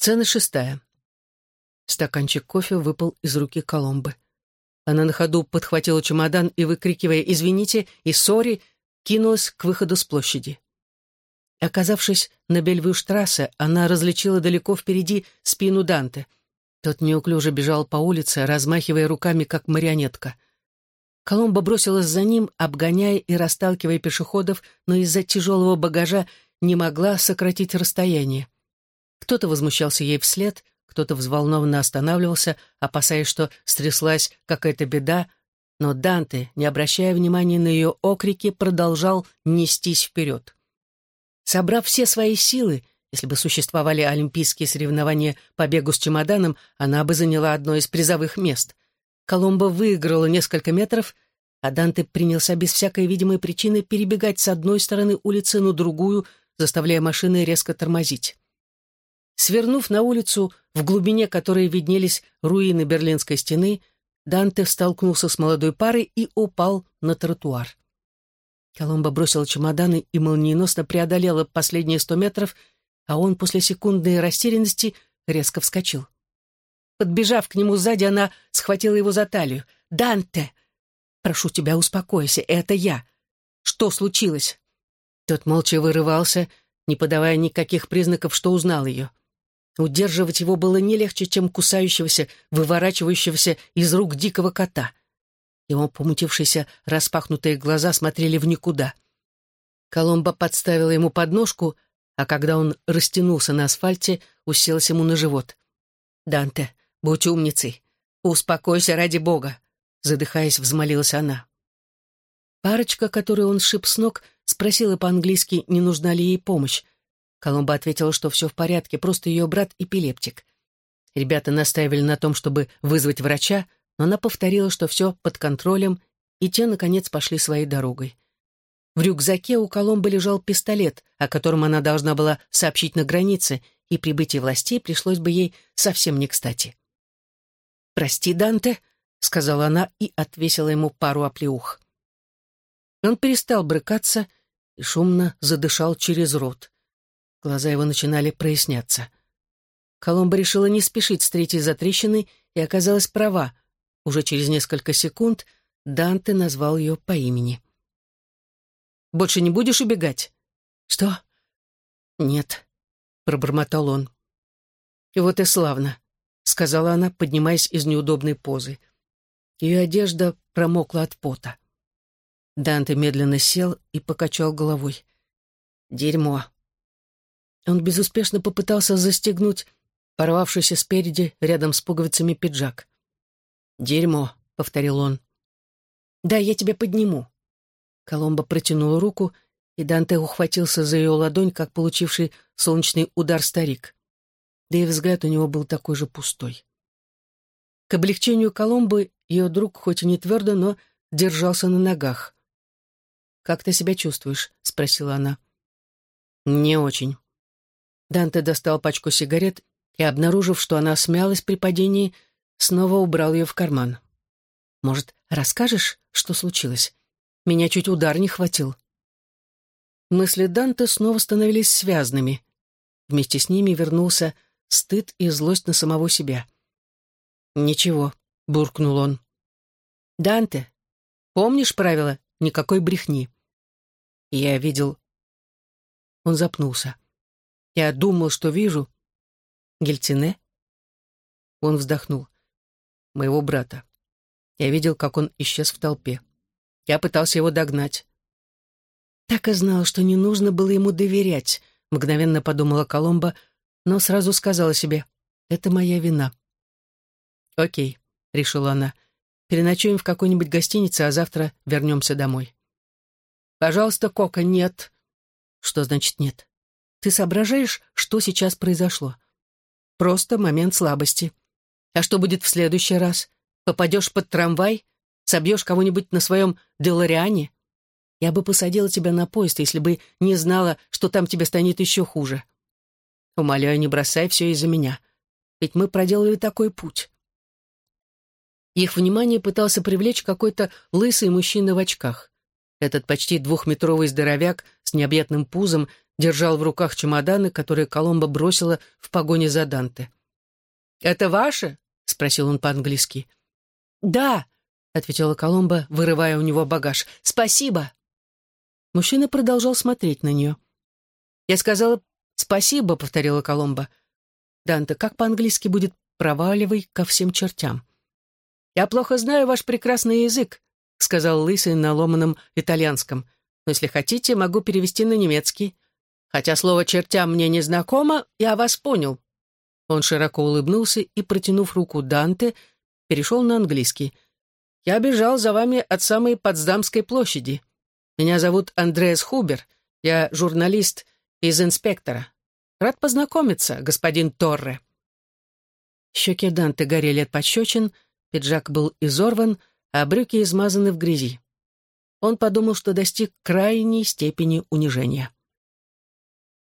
Сцена шестая. Стаканчик кофе выпал из руки Коломбы. Она на ходу подхватила чемодан и, выкрикивая «извините» и «сори», кинулась к выходу с площади. Оказавшись на Бельвюштрассе, она различила далеко впереди спину Данте. Тот неуклюже бежал по улице, размахивая руками, как марионетка. Коломба бросилась за ним, обгоняя и расталкивая пешеходов, но из-за тяжелого багажа не могла сократить расстояние. Кто-то возмущался ей вслед, кто-то взволнованно останавливался, опасаясь, что стряслась какая-то беда, но Данте, не обращая внимания на ее окрики, продолжал нестись вперед. Собрав все свои силы, если бы существовали олимпийские соревнования по бегу с чемоданом, она бы заняла одно из призовых мест. Коломбо выиграла несколько метров, а Данте принялся без всякой видимой причины перебегать с одной стороны улицы на другую, заставляя машины резко тормозить. Свернув на улицу, в глубине которой виднелись руины Берлинской стены, Данте столкнулся с молодой парой и упал на тротуар. Коломба бросила чемоданы и молниеносно преодолела последние сто метров, а он после секундной растерянности резко вскочил. Подбежав к нему сзади, она схватила его за талию. «Данте! Прошу тебя, успокойся, это я. Что случилось?» Тот молча вырывался, не подавая никаких признаков, что узнал ее. Удерживать его было не легче, чем кусающегося, выворачивающегося из рук дикого кота. Его помутившиеся распахнутые глаза смотрели в никуда. Коломба подставила ему подножку, а когда он растянулся на асфальте, уселась ему на живот. «Данте, будь умницей. Успокойся ради бога», — задыхаясь, взмолилась она. Парочка, которую он сшиб с ног, спросила по-английски, не нужна ли ей помощь. Коломба ответила, что все в порядке, просто ее брат эпилептик. Ребята настаивали на том, чтобы вызвать врача, но она повторила, что все под контролем, и те, наконец, пошли своей дорогой. В рюкзаке у Коломбы лежал пистолет, о котором она должна была сообщить на границе, и прибытие властей пришлось бы ей совсем не кстати. «Прости, Данте», — сказала она и отвесила ему пару оплеух. Он перестал брыкаться и шумно задышал через рот. Глаза его начинали проясняться. Коломба решила не спешить с третьей затрещиной и оказалась права. Уже через несколько секунд Данте назвал ее по имени. «Больше не будешь убегать?» «Что?» «Нет», — пробормотал он. «И вот и славно», — сказала она, поднимаясь из неудобной позы. Ее одежда промокла от пота. Данте медленно сел и покачал головой. «Дерьмо», он безуспешно попытался застегнуть порвавшийся спереди рядом с пуговицами пиджак. «Дерьмо», — повторил он. «Да, я тебя подниму». Коломба протянула руку, и Данте ухватился за ее ладонь, как получивший солнечный удар старик. Да и взгляд у него был такой же пустой. К облегчению Коломбы ее друг, хоть и не твердо, но держался на ногах. «Как ты себя чувствуешь?» — спросила она. «Не очень», Данте достал пачку сигарет и, обнаружив, что она смялась при падении, снова убрал ее в карман. «Может, расскажешь, что случилось? Меня чуть удар не хватил». Мысли Данте снова становились связанными. Вместе с ними вернулся стыд и злость на самого себя. «Ничего», — буркнул он. «Данте, помнишь правило «никакой брехни»?» Я видел... Он запнулся. Я думал, что вижу. Гельтине? Он вздохнул. Моего брата. Я видел, как он исчез в толпе. Я пытался его догнать. Так и знал, что не нужно было ему доверять, мгновенно подумала Коломба, но сразу сказала себе, это моя вина. Окей, решила она, переночуем в какой-нибудь гостинице, а завтра вернемся домой. Пожалуйста, Кока, нет. Что значит нет? Ты соображаешь, что сейчас произошло? Просто момент слабости. А что будет в следующий раз? Попадешь под трамвай? Собьешь кого-нибудь на своем Делариане? Я бы посадила тебя на поезд, если бы не знала, что там тебе станет еще хуже. Умоляю, не бросай все из-за меня. Ведь мы проделали такой путь. Их внимание пытался привлечь какой-то лысый мужчина в очках. Этот почти двухметровый здоровяк с необъятным пузом держал в руках чемоданы, которые Коломба бросила в погоне за Данте. «Это ваше?» — спросил он по-английски. «Да», — ответила Коломба, вырывая у него багаж. «Спасибо». Мужчина продолжал смотреть на нее. «Я сказала «спасибо», — повторила Коломба. «Данте, как по-английски будет «проваливай ко всем чертям»?» «Я плохо знаю ваш прекрасный язык», — сказал Лысый на ломаном итальянском. «Но если хотите, могу перевести на немецкий. Хотя слово «чертям» мне не знакомо, я вас понял». Он широко улыбнулся и, протянув руку Данте, перешел на английский. «Я бежал за вами от самой Потсдамской площади. Меня зовут Андреас Хубер. Я журналист из инспектора. Рад познакомиться, господин Торре». Щеки Данте горели от пощечин, пиджак был изорван, а брюки измазаны в грязи. Он подумал, что достиг крайней степени унижения.